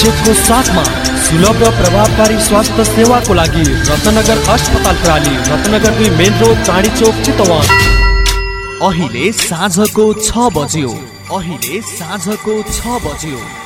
चेकको साथमा सुलभ र प्रभावकारी स्वास्थ्य सेवाको लागि रत्नगर अस्पताल प्राली रत्नगर दुई मेन रोड चाँडी चोक चितवन। अहिले साँझको छ बज्यो। अहिले साँझको छ बज्यो।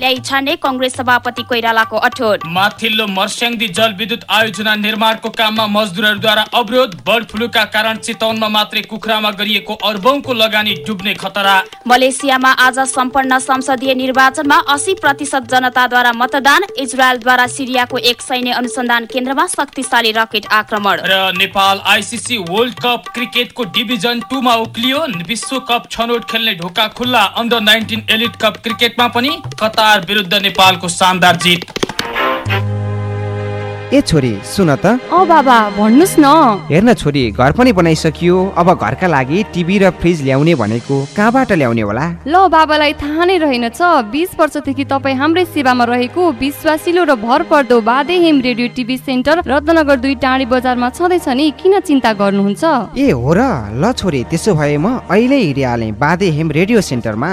ल्याइ छान्ने कङ्ग्रेस सभापति कोइरालाको अठोट माथिल्लो मर्स्याङ्दी जलविद्युत आयोजना निर्माणको काममा मजदुरहरूद्वारा अवरोध बर्ड फ्लूका कारण चितवनमा मात्रै कुखुरामा गरिएको अर्बौंको लगानी डुब्ने खतरा। मलेसियामा आज सम्पन्न संसदीय निर्वाचनमा अस्सी प्रतिशत जनताद्वारा मतदान इजरायलद्वारा सिरियाको एक सैन्य अनुसन्धान केन्द्रमा शक्तिशाली रकेट आक्रमण। र नेपाल आइसिसी वर्ल्ड कप क्रिकेटको डिभिजन टूमा उक्लियो। विश्वकप छनौट खेल्ने ढोका खुल्ला। अन्डर नाइन्टिन एलिट कप क्रिकेटमा पनि कतार विरुद्ध नेपालको शानदार जित। ए छोरी सुन त। अ बाबा भन्नुहोस् न। हेर्न छोरी घर पनि बनाइसकियो। अब घरका लागि टिभी र फ्रिज ल्याउने भनेको कहाँबाट ल्याउने होला? ल बाबालाई थाहा नै रहेनछ। बिस वर्षदेखि तपाईँ हाम्रै सेवामा रहेको विश्वासिलो र भर पर्दो बादेहेम रेडियो टिभी सेन्टर रत्नगर दुई टाढी बजारमा छँदैछ नि किन चिन्ता गर्नुहुन्छ? ए हो र ल छोरी त्यसो भए म अहिले हिँडिहालेँ बादेहेम रेडियो सेन्टरमा।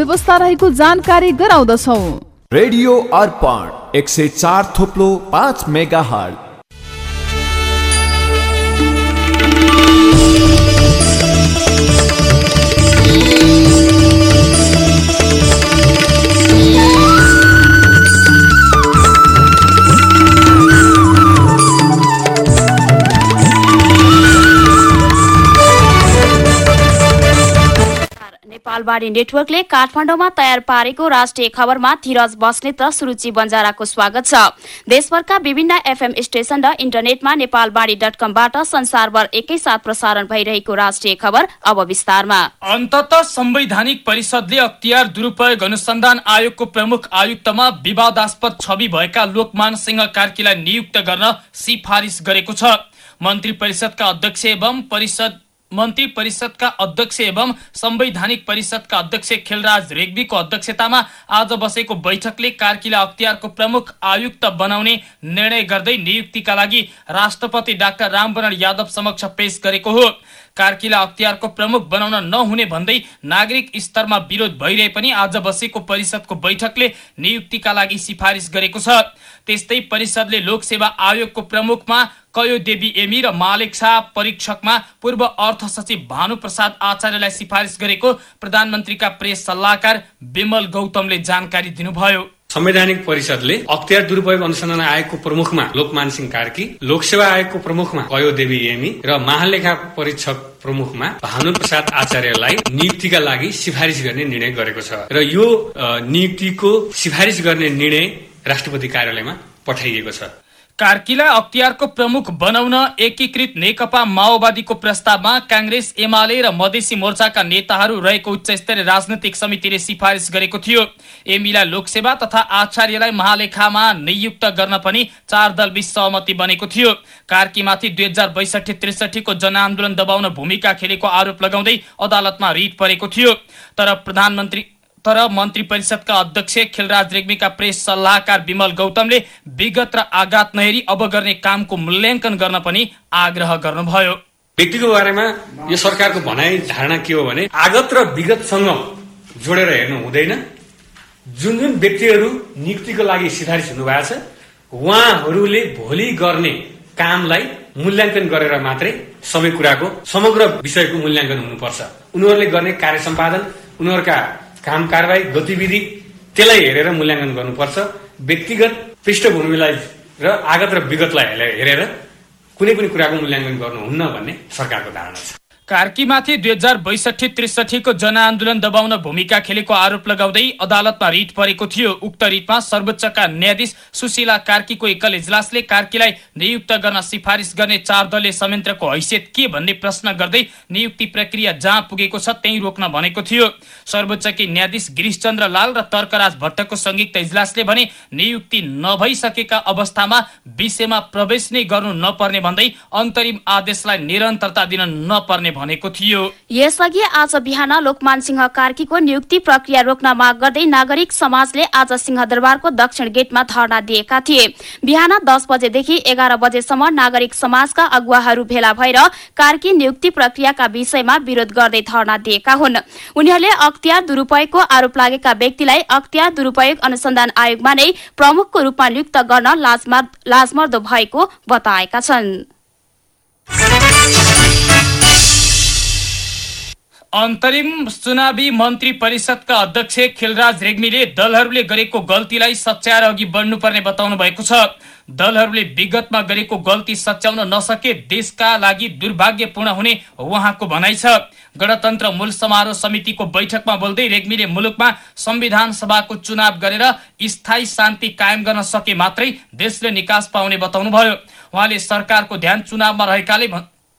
व्यवस्था रहेको जानकारी गराउँदछौ। रेडियो अर्पण एक सय चार थोप्लो पाँच मेगा हर्ट नेपालबारी नेटवर्कले काठमाडौँमा तयार पारेको राष्ट्रिय खबरमा धीरज बस्नेत र सुरुचि बन्जाराको स्वागत छ। देशभरका विभिन्न एफएम स्टेशन र इन्टरनेटमा नेपालबारी डट कमबाट संसारभर एकैसाथ प्रसारण भइरहेको राष्ट्रिय खबर अब विस्तारमा। अन्तत संवैधानिक परिषदले अख्तियार दुरूपयोग अनुसन्धान आयोगको प्रमुख आयुक्तमा विवादास्पद छवि भएका लोकमान सिंह कार्कीलाई नियुक्त गर्न सिफारिस गरेको छ। मन्त्री परिषदका अध्यक्ष एवं परिषद मन्त्री परिषदका अध्यक्ष एवं संवैधानिक परिषदका अध्यक्ष खेलराज रेग्मीको अध्यक्षतामा आज बसेको बैठकले कार्कीलाई अख्तियारको प्रमुख आयुक्त बनाउने निर्णय गर्दै नियुक्तिका लागि राष्ट्रपति डाक्टर रामवरण यादव समक्ष पेश गरेको हो। कार्कीलाई अख्तियारको प्रमुख बनाउन नहुने भन्दै नागरिक स्तरमा विरोध भइरहे पनि आज बसेको परिषदको बैठकले नियुक्तिका लागि सिफारिस गरेको छ। त्यस्तै परिषदले लोकसेवा आयोगको प्रमुखमा कयो देवी एमी र मालिक शाह परीक्षकमा पूर्व अर्थ सचिव भानु प्रसाद आचार्यलाई सिफारिस गरेको प्रधानमन्त्रीका प्रेस सल्लाहकार विमल गौतमले जानकारी दिनुभयो। संवैधानिक परिषदले अख्तियार दुरुपयोग अनुसन्धान आयोगको प्रमुखमा लोकमान सिंह कार्की लोकसेवा आयोगको प्रमुखमा कयो देवी एमी र महालेखा परीक्षक प्रमुखमा भानु प्रसाद आचार्यलाई नियुक्तिका लागि सिफारिस गर्ने निर्णय गरेको छ र यो नियुक्तिको सिफारिस गर्ने निर्णय राष्ट्रपति कार्यालयमा पठाइएको छ। कार्कीलाई अख्तियारको प्रमुख बनाउन एकीकृत नेकपा माओवादीको प्रस्तावमा काङ्ग्रेस एमाले र मधेसी मोर्चाका नेताहरू रहेको उच्च स्तरीय राजनैतिक समितिले सिफारिस गरेको थियो। एमीलाई लोकसेवा तथा आचार्यलाई महालेखामा नियुक्त गर्न पनि चार दल बीच सहमति बनेको थियो। कार्कीमाथि दुई हजार बैसठी त्रिसठीको जनआन्दोलन दबाउन भूमिका खेलेको आरोप लगाउँदै अदालतमा रिट परेको थियो। तर प्रधानमन्त्री तर मन्त्री परिषदका अध्यक्ष खिलराज रेग्मीका प्रेस सल्लाहकार विमल गौतमले विगत र आघात नहेरी अब गर्ने कामको मूल्याङ्कन गर्न पनि आग्रह गर्नुभयो। व्यक्तिको बारेमा यो सरकारको भनाइ धारणा के हो भने आगत र विगतसँग जोडेर हेर्नु हुँदैन। जुन जुन व्यक्तिहरू नियुक्तिको लागि सिफारिस हुनुभएको छ उहाँहरूले भोलि गर्ने कामलाई मूल्याङ्कन गरेर मात्रै सबै कुराको समग्र विषयको मूल्याङ्कन हुनुपर्छ। उनीहरूले गर्ने कार्य सम्पादन उनीहरूका काम कारवाही गतिविधि त्यसलाई हेरेर मूल्याङ्कन गर्नुपर्छ। व्यक्तिगत पृष्ठभूमिलाई र आगत र विगतलाई हेरेर कुनै पनि कुराको मूल्याङ्कन गर्नुहुन्न भन्ने सरकारको धारणा छ। कार्कीमाथि दुई हजार बैसठी त्रिसठीको जनआन्दोलन दबाउन भूमिका खेलेको आरोप लगाउँदै अदालतमा रिट परेको थियो। उक्त रिटमा सर्वोच्चका न्यायाधीश सुशीला कार्कीको एकल इजलासले कार्कीलाई नियुक्त गर्न सिफारिस गर्ने चार दलीय संयन्त्रको हैसियत के भन्ने प्रश्न गर्दै नियुक्ति प्रक्रिया जहाँ पुगेको छ त्यही रोक्न भनेको थियो। सर्वोच्चकी न्यायाधीश गिरिशचन्द्र लाल र तर्कराज भट्टको संयुक्त इजलासले भने नियुक्ति नभइसकेका अवस्थामा विषयमा प्रवेश नै गर्नु नपर्ने भन्दै अन्तरिम आदेशलाई निरन्तरता दिन नपर्ने भनेको थियो। यसअघि आज बिहान लोकमान सिंह कार्कीको नियुक्ति प्रक्रिया रोक्न माग गर्दै नागरिक समाजले आज सिंहदरबारको दक्षिण गेटमा धरना दिएका थिए। बिहान दस बजेदेखि एघार बजेसम्म नागरिक समाजका अगुवाहरू भेला भएर कार्की नियुक्ति प्रक्रियाका विषयमा विरोध गर्दै धरना दिएका हुन्। उनीहरूले अख्तियार दुरूपयोगको आरोप लागेका व्यक्तिलाई अख्तियार दुरूपयोग अनुसन्धान आयोगमा नै प्रमुखको रूपमा नियुक्त गर्न लाजमर्दो भएको बताएका छन्। अन्तरिम चुनावी मन्त्री परिषदका अध्यक्ष खिलराज रेग्मीले दलहरूले गरेको गल्तीलाई सच्याएर अघि बढ्नुपर्ने बताउनु भएको छ। दलहरूले विगतमा गरेको गल्ती सच्याउन नसके देशका लागि दुर्भाग्यपूर्ण हुने उहाँको भनाइ छ। गणतन्त्र मूल समारोह समितिको बैठकमा बोल्दै रेग्मीले मुलुकमा संविधान सभाको चुनाव गरेर स्थायी शान्ति कायम गर्न सके मात्रै देशले निकास पाउने बताउनुभयो। उहाँले सरकारको ध्यान चुनावमा रहेकाले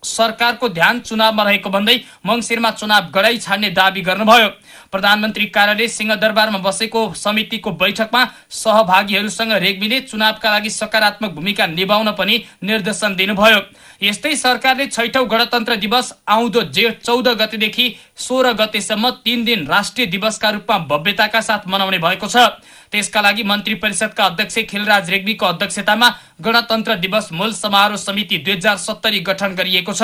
सरकारको ध्यान चुनावमा रहेको भन्दै मङ्सिरमा चुनाव गराइ छाड्ने दावी गर्नुभयो। प्रधानमन्त्री कार्यालय सिंहदरबारमा बसेको समितिको बैठकमा सहभागीहरूसँग रेग्मीले चुनावका लागि सकारात्मक भूमिका निभाउन पनि निर्देशन दिनुभयो। यस्तै सरकारले छैठौं गणतन्त्र दिवस आउँदो जेठ चौध गतेदेखि सोह्र गतेसम्म तीन दिन राष्ट्रिय दिवसका रूपमा भव्यताका साथ मनाउने भएको छ। त्यसका लागि मन्त्री परिषदका अध्यक्ष खिलराज रेग्मीको अध्यक्षतामा गणतन्त्र दिवस मूल समारोह समिति दुई हजार सत्तरी गठन गरिएको छ।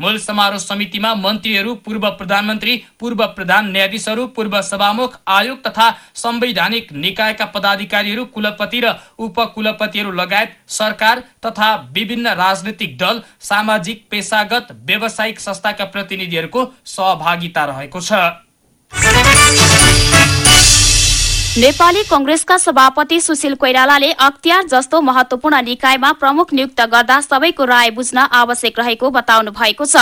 मूल समारोह समितिमा मन्त्रीहरू पूर्व प्रधानमन्त्री पूर्व प्रधान न्यायाधीशहरू पूर्व सभामुख आयोग तथा संवैधानिक निकायका पदाधिकारीहरू कुलपति र उपकुलपतिहरू लगायत सरकार तथा विभिन्न राजनैतिक दल सामाजिक पेसागत व्यावसायिक संस्थाका प्रतिनिधिहरूको सहभागिता रहेको छ। नेपाली कंग्रेसका सभापति सुशील कोइरालाले अख्तियार जस्तो महत्वपूर्ण निकायमा प्रमुख नियुक्त गर्दा सबैको राय बुझ्न आवश्यक रहेको बताउनु भएको छ।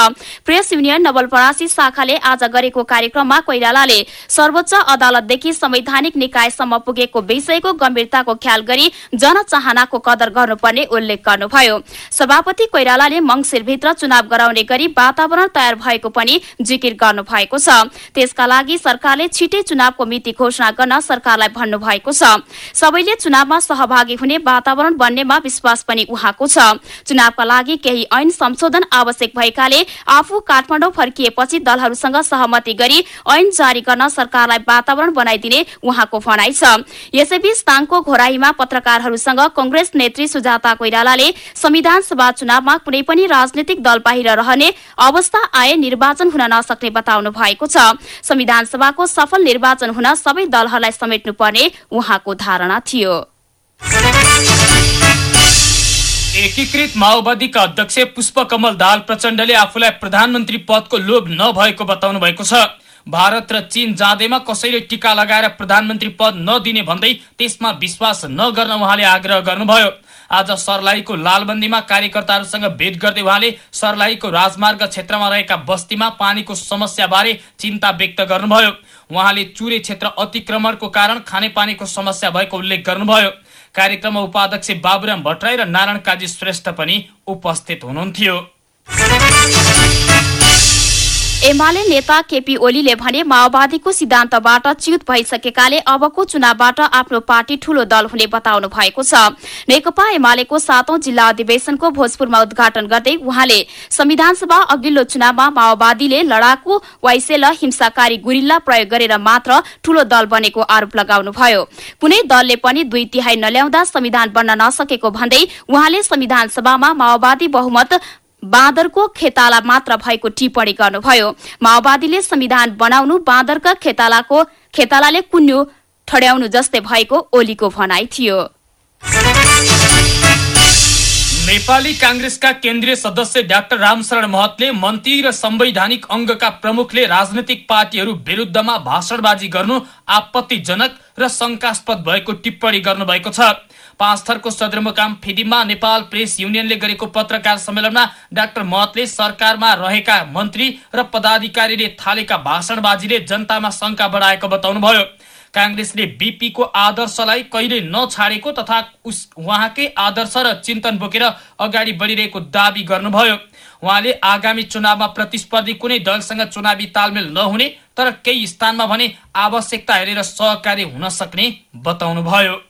प्रेस युनियन नवलपरासी शाखाले आज गरेको कार्यक्रममा कोइरालाले सर्वोच्च अदालतदेखि संवैधानिक निकायसम्म पुगेको विषयको गम्भीरताको ख्याल गरी जनचाहनाको कदर गर्नुपर्ने उल्लेख गर्नुभयो। सभापति कोइरालाले मंगिरभित्र चुनाव गराउने गरी वातावरण तयार भएको पनि जिकिर गर्नु भएको छ। त्यसका लागि सरकारले छिटै चुनावको मिति घोषणा गर्न सरकार सरकारलाई भन्नुभएको छ। सबैले चुनावमा सहभागी हुने वातावरण बन्नेमा विश्वास पनि उहाँको छ। चुनावका लागि केही ऐन संशोधन आवश्यक भएकाले आफू काठमाडौँ फर्किएपछि दलहरूसँग सहमति गरी ऐन जारी गर्न सरकारलाई वातावरण बनाइदिने उहाँको भनाइ छ। यसैबीच ताङको घोराईमा पत्रकारहरूसँग कंग्रेस नेत्री सुजाता कोइरालाले संविधान सभा चुनावमा कुनै पनि राजनैतिक दल बाहिर रहने अवस्था आए निर्वाचन हुन नसक्ने बताउनु भएको छ। संविधान सभाको सफल निर्वाचन हुन सबै दलहरूलाई समेट्नु पर्ने उहाँको धारणा थियो। एकीकृत माओवादीका अध्यक्ष पुष्पकमल दाहाल प्रचण्डले आफूलाई प्रधानमन्त्री पदको लोभ नभएको बताउनु भएको छ। भारत र चीन जाँदैमा कसैले टिका लगाएर प्रधानमन्त्री पद नदिने भन्दै त्यसमा विश्वास नगर्न उहाँले आग्रह गर्नुभयो। आज सर्लाहीको लालबन्दीमा कार्यकर्ताहरूसँग भेट गर्दै उहाँले सर्लाहीको राजमार्ग क्षेत्रमा रहेका बस्तीमा पानीको समस्याबारे चिन्ता व्यक्त गर्नुभयो। उहाँले चुरे क्षेत्र अतिक्रमणको कारण खानेपानीको समस्या भएको उल्लेख गर्नुभयो। कार्यक्रममा उपाध्यक्ष बाबुराम भट्टराई र नारायण काजी श्रेष्ठ पनि उपस्थित हुनुहुन्थ्यो। एमाले नेता केपी ओलीले भने माओवादीको सिद्धान्तबाट च्युत भइसकेकाले अबको चुनावबाट आफ्नो पार्टी ठूलो दल हुने बताउनु भएको छ। नेकपा एमालेको सातौं जिल्ला अधिवेशनको भोजपुरमा उद्घाटन गर्दै उहाँले संविधान सभा अघिल्लो चुनावमा माओवादीले लडाकु वाइसेल हिंसाकारी गुरिल्ला प्रयोग गरेर मात्र ठूलो दल बनेको आरोप लगाउनुभयो। कुनै दलले पनि दुई तिहाई नल्याउँदा संविधान बन्न नसकेको भन्दै उहाँले संविधान सभामा माओवादी बहुमत बाँदरको खेताला मात्र भएको टिप्पणी गर्नुभयो। माओवादीले संविधान बनाउनु बाँदरका खेतालाको खेतालाले कुन्यु ठड्याउनु जस्तै भएको ओलीको भनाइ थियो। नेपाली काङ्ग्रेसका केन्द्रीय सदस्य डाक्टर रामशरण महतले मन्त्री र संवैधानिक अङ्गका प्रमुखले राजनैतिक पार्टीहरू विरुद्धमा भाषणबाजी गर्नु आपत्तिजनक र शङ्कास्पद भएको टिप्पणी गर्नुभएको छ। पाँच थरको सदरमुकाम फिदिममा नेपाल प्रेस युनियनले गरेको पत्रकार सम्मेलनमा डाक्टर महतले सरकारमा रहेका मन्त्री र पदाधिकारीले थालेका भाषणबाजीले जनतामा शङ्का बढाएको बताउनुभयो। काङ्ग्रेसले बीपीको आदर्शलाई कहिले नछाडेको तथा उस उहाँकै आदर्श र चिन्तन बोकेर अगाडि बढिरहेको दावी गर्नुभयो। उहाँले आगामी चुनावमा प्रतिस्पर्धी कुनै दलसँग चुनावी तालमेल नहुने तर केही स्थानमा भने आवश्यकता हेरेर सहकारी हुन सक्ने बताउनुभयो।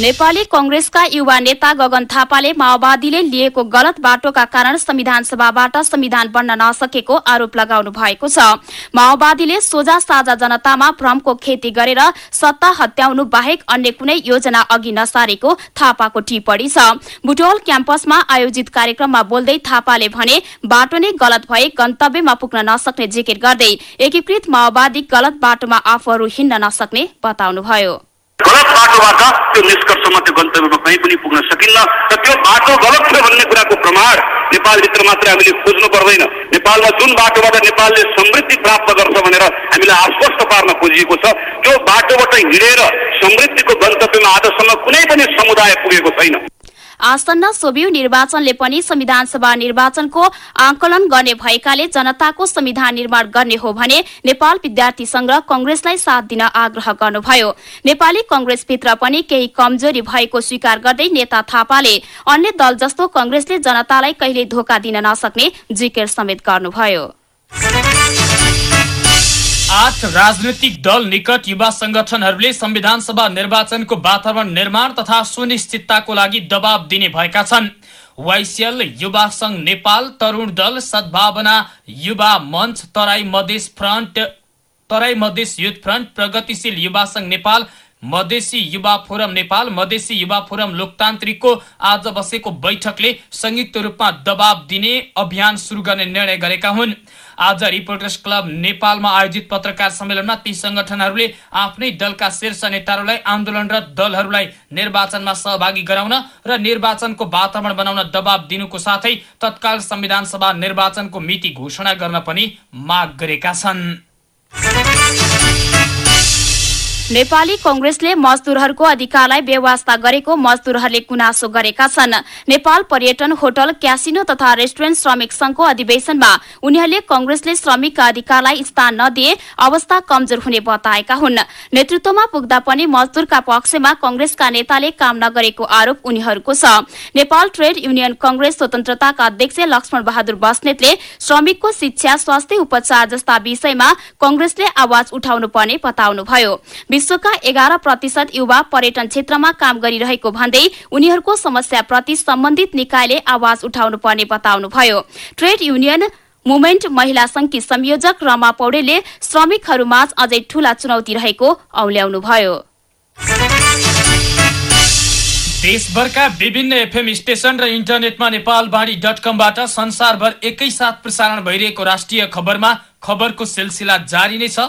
नेपाली कंग्रेसका युवा नेता गगन थापाले माओवादीले लिएको गलत बाटोका कारण संविधान सभाबाट संविधान बन्न नसकेको आरोप लगाउनु भएको छ। माओवादीले सोझा साझा जनतामा भ्रमको खेती गरेर सत्ता हत्याउनु बाहेक अन्य कुनै योजना अघि नसारेको थापाको टिप्पणी छ। बुटोल क्याम्पसमा आयोजित कार्यक्रममा बोल्दै थापाले भने बाटो नै गलत भए गन्तव्यमा पुग्न नसक्ने जिकिर गर्दै एकीकृत माओवादी गलत बाटोमा आफूहरू हिँड्न नसक्ने बताउनुभयो। गलत बाटोबाट त्यो निष्कर्षमा त्यो गन्तव्यमा कहीँ पनि पुग्न सकिन्न र त्यो बाटो गलत छ भन्ने कुराको प्रमाण नेपालभित्र मात्रै हामीले खोज्नु पर्दैन। नेपालमा जुन बाटोबाट नेपालले समृद्धि प्राप्त गर्छ भनेर हामीलाई आश्वस्त पार्न खोजिएको छ त्यो बाटोबाट हिँडेर समृद्धिको गन्तव्यमा आजसम्म कुनै पनि समुदाय पुगेको छैन। आसन्न सोभियु निर्वाचनले पनि संविधान सभा निर्वाचनको आंकलन गर्ने भएकाले जनताको संविधान निर्माण गर्ने हो भने नेपाल विद्यार्थी संघ कंग्रेसलाई साथ दिन आग्रह गर्नुभयो। नेपाली कंग्रेसभित्र पनि केही कमजोरी भएको स्वीकार गर्दै नेता थापाले अन्य दल जस्तो कंग्रेसले जनतालाई कहिले धोका दिन नसक्ने जिकिर समेत गर्नुभयो। आठ राजनैतिक दल निकट युवा संगठनहरूले संविधान सभा निर्वाचनको वातावरण निर्माण तथा सुनिश्चितताको लागि दबाव दिने भएका छन्। वाइसिएल युवा संघ नेपाल तरुण दल सद्भावना युवा मञ्च Terai Madhes front Terai Madhes youth front प्रगतिशील युवा संघ नेपाल मधेसी युवा फोरम नेपाल मधेसी युवा फोरम लोकतान्त्रिकको आज बसेको बैठकले संयुक्त रूपमा दबाव दिने अभियान सुरु गर्ने निर्णय गरेका हुन्। आज रिपोर्टर्स क्लब नेपालमा आयोजित पत्रकार सम्मेलनमा ती संगठनहरूले आफ्नै दलका शीर्ष नेताहरूलाई आन्दोलनरत दलहरूलाई निर्वाचनमा सहभागी गराउन र निर्वाचनको वातावरण बनाउन दबाव दिनुको साथै तत्काल संविधान सभा निर्वाचनको मिति घोषणा गर्न पनि माग गरेका छन्। नेपाली कंग्रेसले मजदुरहरूको अधिकारलाई व्यवस्था गरेको मजदुरहरूले गुनासो गरेका छन्। नेपाल पर्यटन होटल क्यासिनो तथा रेस्टुरेन्ट श्रमिक संघको अधिवेशनमा उनीहरूले कंग्रेसले श्रमिकका अधिकारलाई स्थान नदिए अवस्था कमजोर हुने बताएका हुन्। नेतृत्वमा पुग्दा पनि मजदुरका पक्षमा कंग्रेसका नेताले काम नगरेको आरोप उनीहरूको छ। नेपाल ट्रेड युनियन कंग्रेस स्वतन्त्रताका अध्यक्ष लक्ष्मण बहादुर बस्नेतले श्रमिकको शिक्षा स्वास्थ्य उपचार जस्ता विषयमा कंग्रेसले आवाज उठाउनु पर्ने बताउनुभयो। विश्वका एघार प्रतिशत युवा पर्यटन क्षेत्रमा काम गरिरहेको भन्दै उनीहरूको समस्याप्रति सम्बन्धित निकायले आवाज उठाउनु पर्ने बताउनुभयो। ट्रेड युनियन मुभमेन्ट महिला संघकी संयोजक रमा पौडेलले श्रमिकहरूमाझ अझै ठूला चुनौती रहेको औल्याउनुभयो। देशभरका विभिन्न एफएम स्टेशन र इन्टरनेटमा नेपालवाणी डट कमबाट संसारभर एकैसाथ प्रसारण भइरहेको राष्ट्रिय खबरमा खबरको सिलसिला जारी नै छ।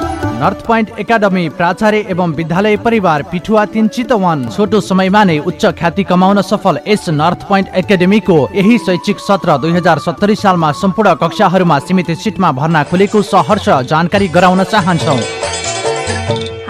नर्थ पोइन्ट एकाडमी प्राचार्य एवं विद्यालय परिवार पिठुवा तिन चितवन छोटो समयमा नै उच्च ख्याति कमाउन सफल यस नर्थ पोइन्ट एकाडेमीको यही शैक्षिक सत्र दुई हजार सत्तरी सालमा सम्पूर्ण कक्षाहरूमा सीमित सिटमा भर्ना खुलेको सहर्ष जानकारी गराउन चाहन्छौ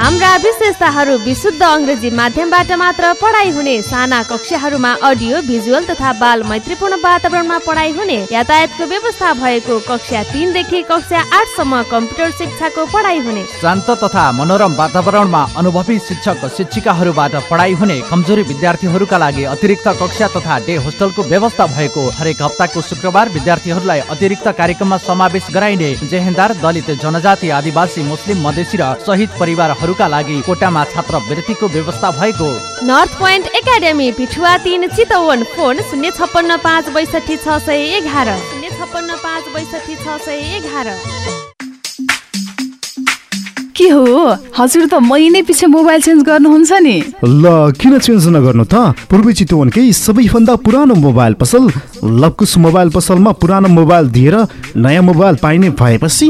हाम्रा विशेषताहरू विशुद्ध अङ्ग्रेजी माध्यमबाट मात्र पढाइ हुने साना कक्षाहरूमा अडियो भिजुअल तथा बाल मैत्रीपूर्ण वातावरणमा पढाइ हुने यातायातको व्यवस्था भएको कक्षा तिनदेखि कक्षा आठसम्म कम्प्युटर शिक्षाको पढाइ हुने। शान्त तथा मनोरम वातावरणमा अनुभवी शिक्षक शिक्षिकाहरूबाट पढाइ हुने कमजोरी विद्यार्थीहरूका लागि अतिरिक्त कक्षा तथा डे होस्टलको व्यवस्था भएको हरेक हप्ताको शुक्रबार विद्यार्थीहरूलाई अतिरिक्त कार्यक्रममा समावेश गराइने जेहेन्दार दलित जनजाति आदिवासी मुस्लिम मधेसी र शहीद परिवारहरूका लागि कोटामा छात्रवृत्तिको व्यवस्था भएको। नर्थ पोइन्ट एकाडेमी पिठुवा तिन चितवन फोन शून्य छप्पन्न पाँच बैसठी छ सय एघार। शून्य छप्पन्न पाँच बैसठी छ सय एघार। के हो? हजुर त महिनै पछि मोबाइल चेन्ज गर्नुहुन्छ नि। ल किन चेन्ज नगर्नु त? पूर्वी चितवनकै सबैभन्दा पुरानो मोबाइल पसल लकुस मोबाइल पसलमा पुरानो मोबाइल दिएर नयाँ मोबाइल पाइने भएपछि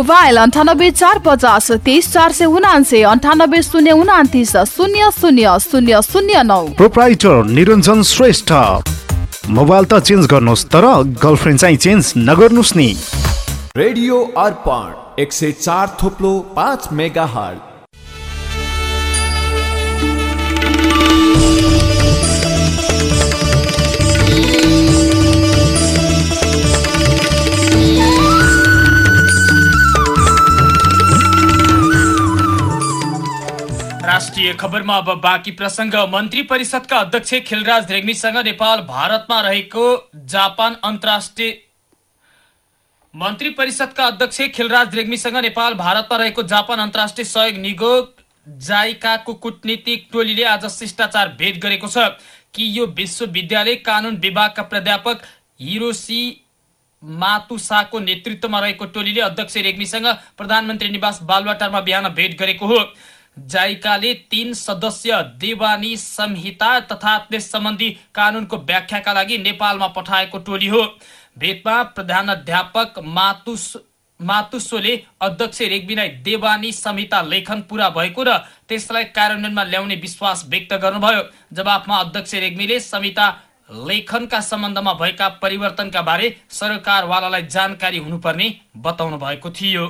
मोबाइल अन्ठानब्बे चार पचास तेइस चार सय उनान्से अन्ठानब्बे शून्य उनातिस शून्य शून्य शून्य शून्य नौ। प्रोप्राइटर निरञ्जन श्रेष्ठ। मोबाइल त चेन्ज गर्नुहोस् तर गर्लफ्रेन्ड चाहिँ चेन्ज नगर्नुहोस् नि। रेडियो अर्पण एक सय चार थोप्लो पाँच मेगा हट राष्ट्रिय खबरमा अब बाँकी प्रसङ्ग मन्त्री परिषदका अध्यक्ष खिलराज रेग्मीसँग नेपाल भारतमा रहेको जापान अन्तर्राष्ट्रिय मन्त्री परिषदका अध्यक्ष खिलराज रेग्मीसँग नेपाल भारतमा रहेको जापान अन्तर्राष्ट्रिय सहयोग निगोग जाइकाको कुटनीतिक टोलीले आज शिष्टाचार भेट गरेको छ कि यो विश्वविद्यालय कानुन विभागका प्राध्यापक हिरोसी मातुसाको नेतृत्वमा रहेको टोलीले अध्यक्ष रेग्मीसँग प्रधानमन्त्री निवास बालुवाटारमा बिहान भेट गरेको हो। जाइकाले तीन सदस्य देवानी संहिता तथा त्यस सम्बन्धी कानुनको व्याख्याका लागि नेपालमा पठाएको टोली हो। भेटमा प्रधानाध्यापक मातुस मातुसोले अध्यक्ष रेग्मीलाई देवानी संहिता लेखन पूरा भएको र त्यसलाई कार्यान्वयनमा ल्याउने विश्वास व्यक्त गर्नुभयो। जवाफमा अध्यक्ष रेग्मीले संहिता लेखनका सम्बन्धमा भएका परिवर्तनका बारे सरकारवालालाई जानकारी हुनुपर्ने बताउनु भएको थियो।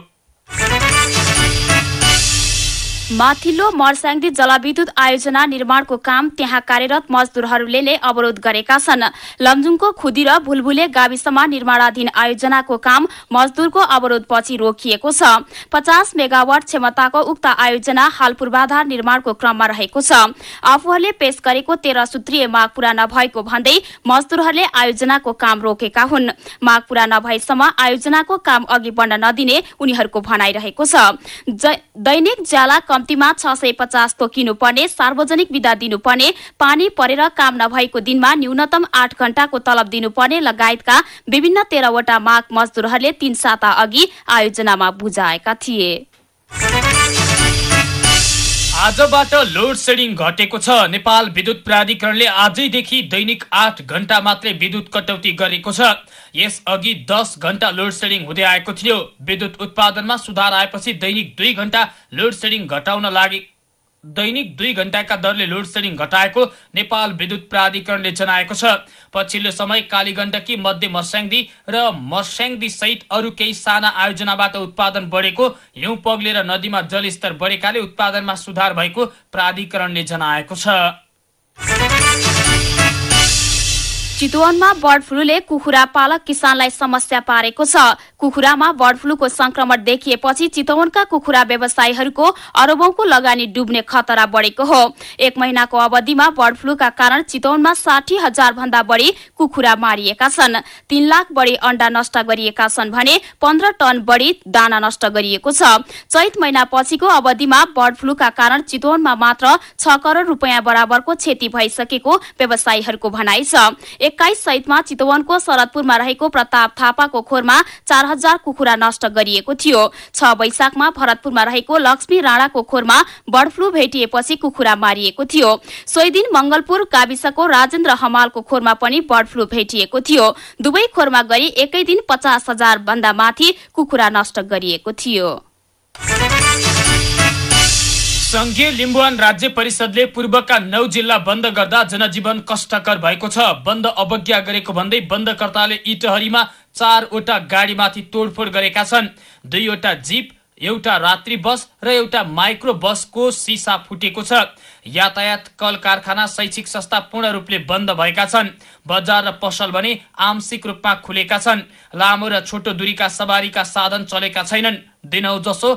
माथिल्लो मर्स्याङ्दी जलविद्युत आयोजना निर्माणको काम त्यहाँ कार्यरत मजदुरहरूले अवरोध गरेका छन्। लमजुङको खुदी र भुलभुले गाविसमा निर्माणाधीन आयोजनाको काम मजदुरको अवरोधपछि रोकिएको छ। पचास मेगावाट क्षमताको उक्त आयोजना हाल पूर्वाधार निर्माणको क्रममा रहेको छ। आफूहरूले पेश गरेको तेह्र सूत्रीय माग पूरा नभएको भन्दै मजदुरहरूले आयोजनाको काम रोकेका हुन्। माग पूरा नभएसम्म आयोजनाको काम अघि बढ्न नदिने उनीहरूको भनाइरहेको छ। दैनिक ज्याला कम्तीमा छ सय पचास तोकिनु पर्ने सार्वजनिक विदा दिनुपर्ने पानी परेर काम नभएको दिनमा न्यूनतम आठ घण्टाको तलब दिनुपर्ने लगायतका विभिन्न तेह्रवटा माग मजदुरहरूले तीन साता अघि आयोजनामा बुझाएका थिए। आजबाट लोड सेडिङ घटेको छ। नेपाल विद्युत प्राधिकरणले आजैदेखि दैनिक आठ घण्टा मात्रै विद्युत कटौती गरेको छ। यस अघि दस घण्टा लोड सेडिङ हुँदै आएको थियो। विद्युत उत्पादनमा सुधार आएपछि दैनिक दुई घण्टा लोड सेडिङ घटाउन लागि दैनिक दुई घण्टाका दरले लोड सेडिङ घटाएको नेपाल विद्युत प्राधिकरणले जनाएको छ। पछिल्लो समय कालीगण्डकी मध्य मर्स्याङ्दी र मर्स्याङ्दी सहित अरू केही साना आयोजनाबाट उत्पादन बढेको हिउँ पग्लेर नदीमा जलस्तर बढेकाले उत्पादनमा सुधार भएको प्राधिकरणले जनाएको छ। चितवनमा बर्ड फ्लूले कुखुरा पालक किसानलाई समस्या पारेको छ। कुखुरामा बर्ड फ्लूको संक्रमण देखिएपछि चितवनका कुखुरा व्यवसायीहरूको अरबौंको लगानी डुब्ने खतरा बढेको हो। एक महिनाको अवधिमा बर्ड फ्लूका कारण चितवनमा साठी हजार भन्दा बढ़ी कुखुरा मारिएका छन्। तीन लाख बढ़ी अण्डा नष्ट गरिएका छन् भने पन्ध्र टन बढ़ी दाना नष्ट गरिएको छ। चैत महिना पछिको अवधिमा बर्ड फ्लूका कारण चितवनमा मात्र छ करोड़ रूपियाँ बराबरको क्षति भइसकेको व्यवसायीहरूको भनाइ छ। एक्काइस चैतमा चितवनको शरदपुरमा रहेको प्रताप थापाको खोरमा चार हजार कुखुरा नष्ट गरिएको थियो। छ वैशाखमा भरतपुरमा रहेको लक्ष्मी राणाको खोरमा बर्ड फ्लू भेटिएपछि कुखुरा मारिएको थियो। सोही दिन मंगलपुर गाविसको राजेन्द्र हमालको खोरमा पनि बर्ड फ्लू भेटिएको थियो। दुवै खोरमा गरी एकै दिन पचास हजार भन्दा माथि कुखुरा नष्ट गरिएको थियो। संघीय लिम्बुवान राज्य परिषदले पूर्वका नौ जिल्ला बन्द गर्दा जनजीवन कष्टकर भएको छ। बन्द अवज्ञा गरेको भन्दै बन्दकर्ताले इटहरीमा चारवटा गाडीमाथि तोडफोड गरेका छन्। दुईवटा जीप एउटा रात्रि बस र एउटा माइक्रो बसको सिसा फुटेको छ। यातायात कल कारखाना शैक्षिक संस्था पूर्ण रूपले बन्द भएका छन्। बजार र पसल भने आंशिक रूपमा खुलेका छन्। लामो र छोटो दूरीका सवारीका साधन चलेका छैनन्। दिनौ जसो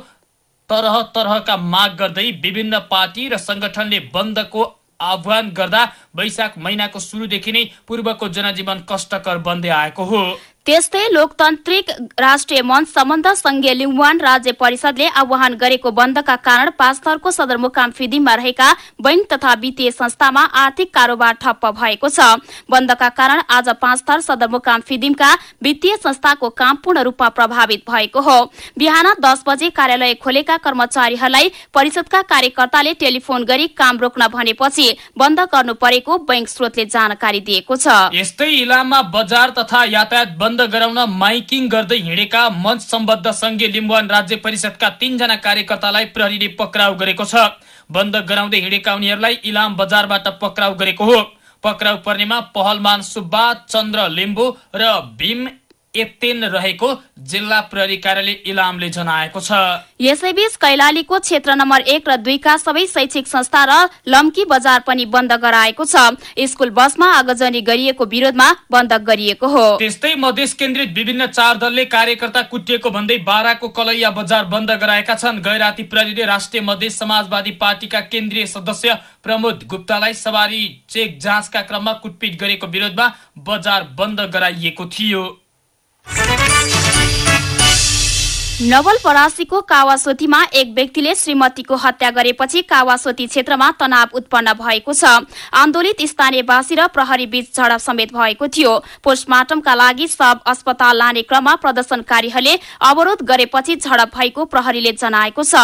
तरह तरहका माग गर्दै विभिन्न पार्टी र संगठनले बन्दको आह्वान गर्दा वैशाख महिनाको सुरुदेखि नै पूर्वको जनजीवन कष्टकर बन्दै आएको हो। त्यस्तै लोकतान्त्रिक राष्ट्रिय मञ्च सम्बन्ध संघीय लिम्बुवान राज्य परिषदले आह्वान गरेको बन्दका कारण पाँचथरको सदरमुकाम फिदिममा रहेका बैंक तथा वित्तीय संस्थामा आर्थिक कारोबार ठप्प भएको छ। बन्दका कारण आज पाँचथर सदरमुकाम फिदिमका वित्तीय संस्थाको काम पूर्ण रूपमा प्रभावित भएको हो। बिहान दस बजे कार्यालय खोलेका कर्मचारीहरूलाई परिषदका कार्यकर्ताले टेलिफोन गरी काम रोक्न भनेपछि बन्द गर्नु परेको बैंक स्रोतले जानकारी दिएको छ। यस्तै इलाममा बजार तथा यातायात बन्द गराउन माइकिङ गर्दै हिँडेका मञ्च सम्बद्ध संघीय लिम्बुवान राज्य परिषदका तीनजना कार्यकर्तालाई प्रहरीले पक्राउ गरेको छ। बन्द गराउँदै हिँडेका उनीहरूलाई इलाम बजारबाट पक्राउ गरेको हो। पक्राउ पर्नेमा पहलमान सुब्बा चन्द्र लिम्बू र भीम एतेन रहेको जिल्ला प्रहरी कार्यालय इलामले जनाएको छ। यसैबीच कैलालीको क्षेत्र नम्बर एक र दुईका सबै शैक्षिक संस्था र लम्की बजार पनि बन्द गराएको छ। स्कूल बसमा आगजनी गरिएको विरोधमा बन्द गरिएको हो। त्यस्तै मधेस केन्द्रित विभिन्न चार दलले कार्यकर्ता कुटिएको भन्दै बाराको कलैया बजार बन्द गराएका छन्। गैराती प्रहरीले राष्ट्रिय मधेस समाजवादी पार्टीका केन्द्रीय सदस्य प्रमोद गुप्तालाई सवारी चेक जाँचका क्रममा कुटपिट गरेको विरोधमा बजार बन्द गराइएको थियो। नवलपरासीको कावासोतीमा एक व्यक्तिले श्रीमतीको हत्या गरेपछि कावासोती क्षेत्रमा तनाव उत्पन्न भएको छ। आन्दोलित स्थानीयवासी र प्रहरी बीच झडप समेत भएको थियो। पोस्टमार्टमका लागि सब अस्पताल लाने क्रममा प्रदर्शनकारीहरूले अवरोध गरेपछि झडप भएको प्रहरीले जनाएको छ।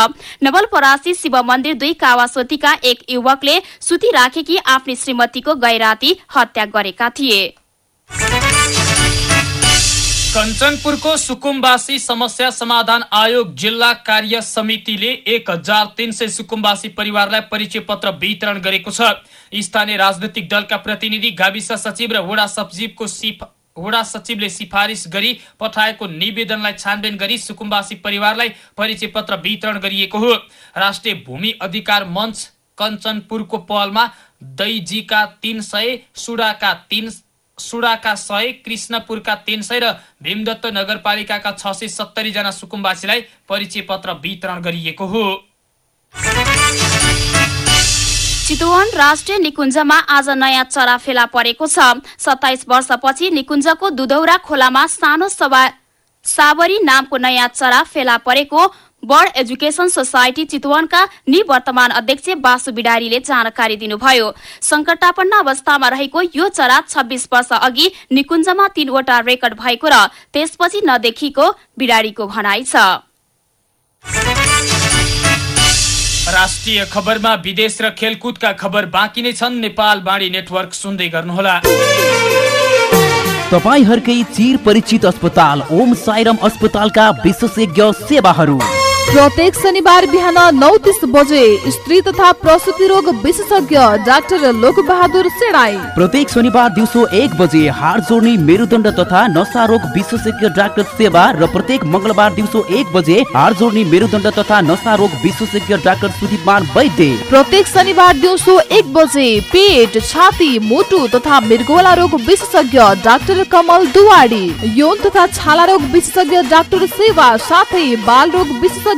नवलपरासी शिव मन्दिर दुई कावासोतीका एक युवकले सुती राखेकी आफ्नी श्रीमतीको गैराती हत्या गरेका थिए। कञ्चनपुरको सुकुम्बासी समस्या समाधान आयोग जिल्ला कार्य समितिले एक हजार तीन सय सुकुम्बासी परिवारलाई परिचय पत्र वितरण गरेको छ। स्थानीय राजनैतिक दलका प्रतिनिधि गाविस सचिव र वडा सचिवको सिफ वडा सचिवले सिफारिस गरी पठाएको निवेदनलाई छानबिन गरी सुकुम्बासी परिवारलाई परिचय पत्र वितरण गरिएको हो। राष्ट्रिय भूमि अधिकार मञ्च कञ्चनपुरको पहलमा दैजीका तीन सय सुडाका तीन सुडाका सय कृष्णपुरका तीन सय र भीमदत्त नगरपालिकाका छ सय सत्तरी जना सुकुम्बासीलाई परिचय पत्र वितरण गरिएको हो। चितवन राष्ट्रिय निकुञ्जमा आज नयाँ चरा फेला परेको छ। सत्ताइस वर्षपछि निकुञ्जको दुधौरा खोलामा सानो सवा सावरी नामको नयाँ चरा फेला परेको बर्ड एजुकेशन सोसाइटी चितवनका निवर्तमान अध्यक्ष बासु बिडारीले जानकारी दिनुभयो संकटापन्न अवस्थामा रहेको यो चरा छब्बीस वर्ष अघि निकुञ्जमा तीनवटा रेकर्ड भएको र त्यसपछि नदेखिको बिडारीको भनाइ छ राष्ट्रिय खबरमा विदेश र खेलकुदका खबर बाँकी नै छन् नेपाल बाणी नेटवर्क सुन्दै गर्नुहोला तपाईँहरूकै चिर परिचित अस्पताल ओम साइरम अस्पतालका विशेषज्ञ सेवाहरू प्रत्येक शनिबार बिहान नौ तिस बजे स्त्री तथा प्रसुति रोग विशेषज्ञ डाक्टर लोक बहादुर सेडाई प्रत्येक शनिबार दिउँसो एक बजे हाड जोड्ने मेरुदण्ड तथा नसा रोग विशेषज्ञ डाक्टर सेवा र प्रत्येक मङ्गलबार दिउँसो एक बजे हाड जोड्ने मेरुदण्ड तथा नसा रोग विशेषज्ञ डाक्टर सुदीपमान वैद्य। प्रत्येक शनिबार दिउँसो एक बजे पेट छाती मुटु तथा मृगोला रोग विशेषज्ञ डाक्टर कमल दुवाडी। यौन तथा छाला रोग विशेषज्ञ डाक्टर सेवा साथै बाल रोग विशेषज्ञ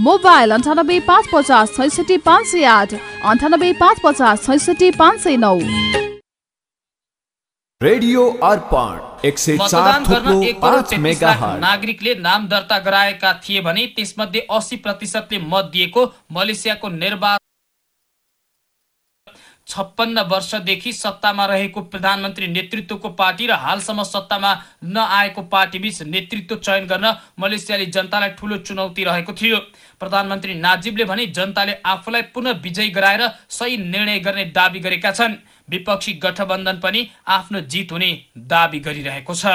मोबाइल अन्ठानब्बे पाँच पचास छैसठी पाँच सय आठ अन्ठानब्बे पाँच पचास छैसठी पाँच सय नौ। रेडियो अर्पण एक सय नागरिकले नाम दर्ता गराएका थिए भने त्यसमध्ये अस्सी प्रतिशतले मत दिएको मलेसियाको निर्वाचन छप्पन्न वर्षदेखि सत्तामा रहेको प्रधानमन्त्री नेतृत्वको पार्टी र हालसम्म सत्तामा नआएको पार्टीबीच नेतृत्व चयन गर्न मलेसियाली जनतालाई ठूलो चुनौती रहेको थियो। प्रधानमन्त्री नाजिबले भने जनताले आफूलाई पुनः विजयी गराएर सही निर्णय गर्ने दावी गरेका छन्। विपक्षी गठबन्धन पनि आफ्नो जित हुने दावी गरिरहेको छ।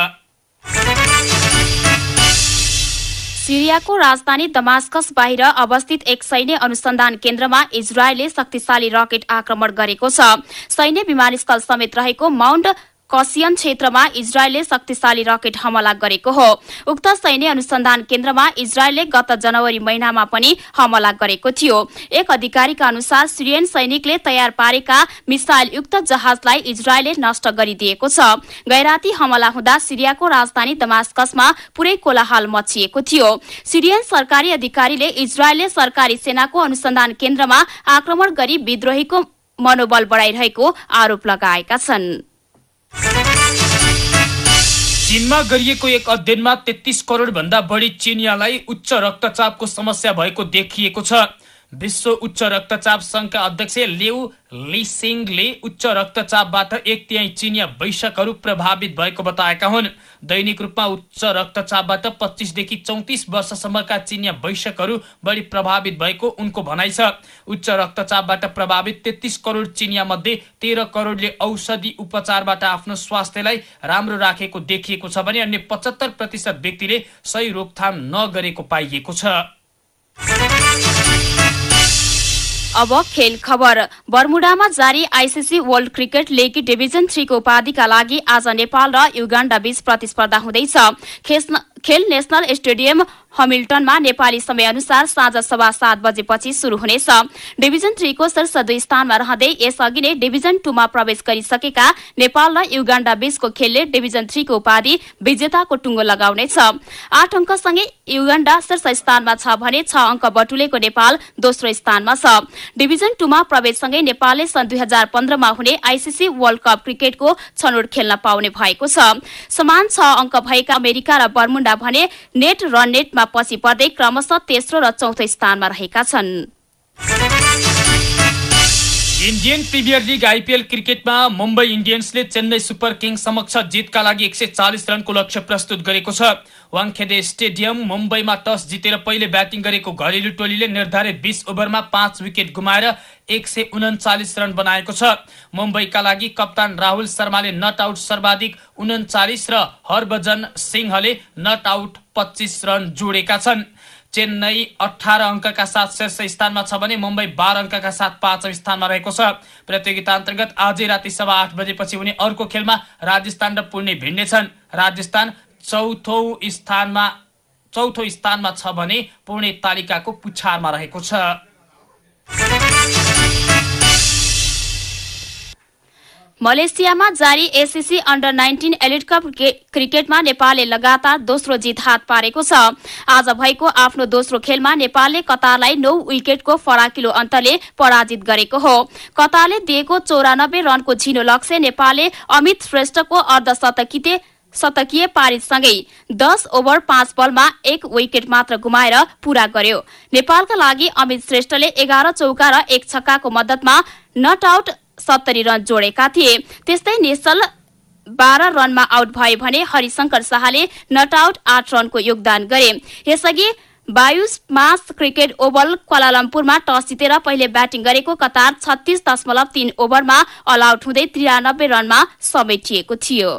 सिरियाको राजधानी दमास्कस बाहिर अवस्थित एक सैन्य अनुसन्धान केन्द्रमा इजरायलले शक्तिशाली रकेट आक्रमण गरेको छ। सैन्य विमानस्थल समेत रहेको माउन्ट कसियन क्षेत्रमा इजरायलले शक्तिशाली रकेट हमला गरेको हो। उक्त सैन्य अनुसन्धान केन्द्रमा इजरायलले गत जनवरी महिनामा पनि हमला गरेको थियो। एक अधिकारीका अनुसार सिरियन सैनिकले तयार पारेका मिसाइल युक्त जहाजलाई इजरायलले नष्ट गरिदिएको छ। गैराती हमला हुँदा सिरियाको राजधानी दमास्कसमा पुरै कोलाहाल मचिएको थियो। सिरियन सरकारी अधिकारीले इजरायलले सरकारी सेनाको अनुसन्धान केन्द्रमा आक्रमण गरी विद्रोहीको मनोबल बढाइरहेको आरोप लगाएका छन्। चीनमा गरिएको एक अध्ययनमा तेत्तीस करोड भन्दा बढी चिनियालाई उच्च रक्तचापको समस्या भएको देखिएको छ। विश्व उच्च रक्तचाप संघका अध्यक्ष लेउ लिसिङले उच्च रक्तचापबाट एक तिहाई चिनिया वैशकहरू प्रभावित भएको बताएका हुन्। दैनिक रूपमा उच्च रक्तचापबाट पच्चिसदेखि चौतिस वर्षसम्मका चिनिया वैशकहरू बढी प्रभावित भएको उनको भनाइ छ। उच्च रक्तचापबाट प्रभावित तेत्तिस करोड चिनिया मध्ये तेह्र करोडले औषधि उपचारबाट आफ्नो स्वास्थ्यलाई राम्रो राखेको देखिएको छ भने अन्य पचहत्तर प्रतिशत व्यक्तिले सही रोकथाम नगरेको पाइएको छ। अब खेल खबर। बर्मुडामा जारी ICC world cricket league division थ्रीको उपाधिका लागि आज नेपाल र युगाण्डा बीच प्रतिस्पर्धा हुँदैछ। खेल नेशनल स्टेडियम हमिल्टनमा नेपाली समय अनुसार साँझ सभा सात बजेपछि शुरू हुनेछ। डिभिजन थ्रीको शीर्ष दुई स्थानमा रहँदै यसअघि नै डिभिजन टूमा प्रवेश गरिसकेका नेपाल र युगाण्डा बीचको खेलले डिभिजन थ्रीको उपाधि विजेताको टुङ्गो लगाउनेछ। आठ अङ्कसँगै युगाण्डा शीर्ष स्थानमा छ भने छ अङ्क बटुलेको नेपाल दोस्रो स्थानमा छ। डिभिजन टूमा प्रवेशसँगै नेपालले सन् दुई हजार पन्ध्रमा हुने आइसिसी वर्ल्ड कप क्रिकेटको छनौट खेल्न पाउने भएको छ। समान छ अङ्क भएका अमेरिका र बर्मुण्डा भने नेट रन नेटमा पछि पर्दै क्रमशः तेस्रो र चौथो स्थानमा रहेका छन्। इन्डियन प्रिमियर लिग आइपिएल क्रिकेटमा मुम्बई इन्डियन्सले चेन्नई सुपर किङ्स समक्ष जितका लागि एक सय चालिस रनको लक्ष्य प्रस्तुत गरेको छ। वाङखेडे स्टेडियम मुम्बईमा टस जितेर पहिले ब्याटिङ गरेको घरेलु टोलीले निर्धारित बिस ओभरमा पाँच विकेट गुमाएर एक सय उन्चालिस रन बनाएको छ। मुम्बईका लागि कप्तान राहुल शर्माले नट आउट सर्वाधिक उन्चालिस र हरभजन सिंहले नट आउट पच्चिस रन जोडेका छन्। चेन्नई अठार अङ्कका साथ शीर्ष स्थानमा छ भने मुम्बई बाह्र अङ्कका साथ पाँचौँ स्थानमा रहेको छ। प्रतियोगिता अन्तर्गत आजै राति सभा आठ बजेपछि हुने अर्को खेलमा राजस्थान र पुणे भिड्नेछन् राजस्थान चौथो स्थानमा चौथो स्थानमा छ भने पुणे तालिकाको पुछारमा रहेको छ। मलेसियामा जारी ACC under nineteen elite cup क्रिकेटमा नेपालले लगातार दोस्रो जित हात पारेको छ। आज भएको आफ्नो दोस्रो खेलमा नेपालले कतारलाई नौ विकेटको फराकिलो अन्तरले पराजित गरेको हो। कतारले दिएको चौरानब्बे रनको झिनो लक्ष्य नेपालले अमित श्रेष्ठको अर्धशतकीय शतकीय पारिसँगै दस ओभर पाँच बलमा एक विकेट मात्र गुमाएर पूरा गर्यो। नेपालका लागि अमित श्रेष्ठले एघार चौका र एक छक्काको मद्दतमा नट आउट सत्तरी रन जोडेका थिए। त्यस्तै नेसल बाह्र रनमा आउट भए भने हरिशंकर शाहले नट आउट आठ रनको योगदान गरे। यसअघि बायुस मास क्रिकेट ओभल क्वालालम्पुरमा टस जितेर पहिले ब्याटिङ गरेको कतार छत्तीस दशमलव तीन ओभरमा अल आउट हुँदै त्रियानब्बे रनमा समेटिएको थियो।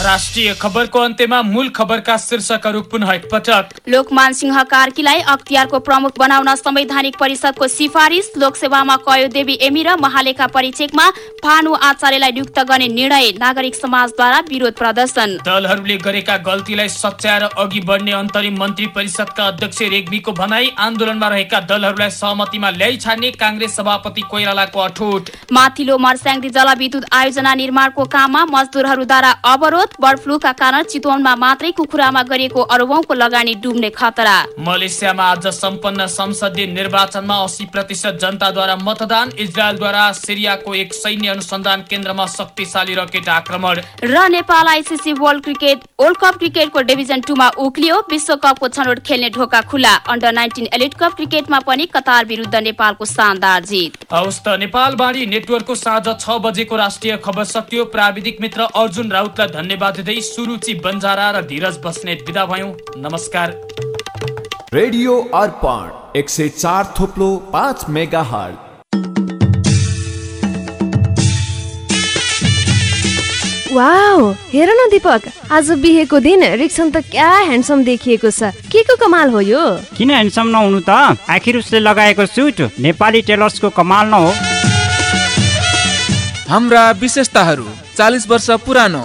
राष्ट्रिय खबरको अन्त्यमा मूल खबरका शीर्षकहरू पुनः एकपटक। लोकमान सिंह कार्कीलाई अख्तियारको प्रमुख बनाउन संवैधानिक परिषदको सिफारिस लोकसेवामा कयो देवी एमी र महालेखा परीक्षकमा भानु आचार्यलाई नियुक्त गर्ने निर्णय नागरिक समाजद्वारा विरोध प्रदर्शन। दलहरूले गरेका गल्तीलाई सच्याएर अघि बढ्ने अन्तरिम मन्त्री परिषदका अध्यक्ष रेग्मीको भनाई आन्दोलनमा रहेका दलहरूलाई सहमतिमा ल्याइ छाड्ने काङ्ग्रेस सभापति कोइरालाको अठोट। माथिल्लो मर्स्याङ्दी जलविद्युत आयोजना निर्माणको काममा मजदुरहरूद्वारा अवरोध बर्ड फ्लूका कारण चितवनमा मात्रै कुखुरामा गरिएको अरबौंको लगानी डुब्ने खतरा। मलेसियामा आज सम्पन्न संसदीय निर्वाचनमा अस्सी प्रतिशत जनताद्वारा मतदान इजरायलद्वारा सिरियाको एक सैन्य अनुसन्धान केन्द्रमा शक्तिशाली रकेट आक्रमण। र Nepal ICC world cricket world cup क्रिकेटको डिभिजन टूमा उक्लियो। विश्वकपको छनौट खेल्ने ढोका खुला। अन्डर नाइन्टिन एलिट कप क्रिकेटमा पनि कतार विरुद्ध नेपालको शानदार जित। हवस् त नेपाल बाढी नेटवर्कको साँझ छ बजेको राष्ट्रिय खबर सकियो। प्राविधिक मित्र अर्जुन राउतलाई धन्यवाद। धन्यवाद दिँदै सुरुचि बन्जारा र धीरज बस्नेत विदा भयौँ। नमस्कार। रेडियो अर्पण एक सय चार थोप्लो पाँच मेगा हल वाउ हेर न दिपक आज बिहेको दिन रिक्सन त क्या ह्यान्डसम देखिएको छ। के को कमाल हो यो? किन ह्यान्डसम नहुनु त? आखिर उसले लगाएको सुट नेपाली टेलर्सको कमाल न हो। हाम्रा विशेषताहरू चालिस वर्ष पुरानो।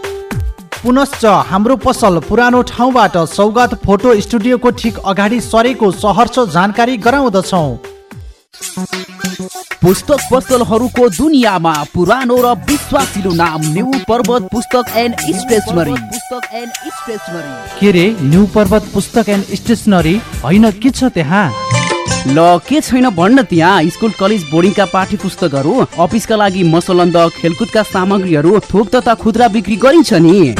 पुनश्च हाम्रो पसल पुरानो ठाउँबाट सौगात फोटो स्टुडियोको ठिक अगाडि सरेको सहर्ष जानकारी गराउँदछौ। पुस्तक पसलहरूको दुनियाँमा पुरानो र विश्वासिलो नाम न्यू पर्वत पुस्तक एन्ड स्टेसनरी। पुस्तक एन्ड स्टेसनरी के रे न्यू पर्वत पुस्तक एन्ड स्टेसनरी? होइन के छ त्यहाँ? ल के छैन भन्न त्यहाँ? स्कुल कलेज बोर्डिङका पाठ्य पुस्तकहरू अफिसका लागि मसलन्द खेलकुदका सामग्रीहरू थोक तथा खुद्रा बिक्री गरिन्छ नि।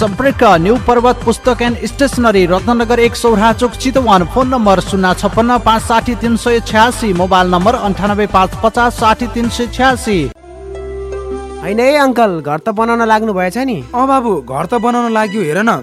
सम्पर्क न्यू पर्वत पुस्तक एन्ड स्टेसनरी रत्नगर एक सौरा चोक चितवन। फोन नम्बर शून्य छप्पन्न पाँच साठी तिन सय छ्यासी। मोबाइल नम्बर अन्ठानब्बे पाँच पचास साठी तिन सय छ्यासी। होइन है अङ्कल घर त बनाउन लाग्नु भएछ नि। अँ बाबु घर त बनाउन लाग्यो हेर न।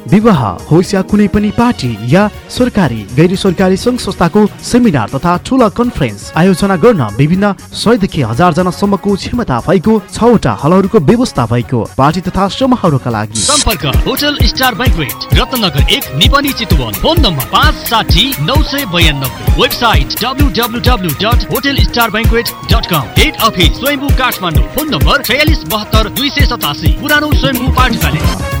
विवाह होस् या कुनै पनि पार्टी या सरकारी गैर सरकारी सङ्घ संस्थाको सेमिनार तथा ठुला कन्फरेन्स आयोजना गर्न विभिन्न सयदेखि हजार जनासम्मको क्षमता भएको छवटा हलहरूको व्यवस्था भएको पार्टी तथा समूहहरूका लागि। सम्पर्क होटल स्टार ब्याङ्कवेट रत्नगर एक चितवन फोन नम्बर पाँच साठी नौ सय बयानब्बे website W W W dot star dot com office Kathmandu phone number छयालिस बहत्तर दुई सय सतासी पुरानो स्वयम्भू पाठशाला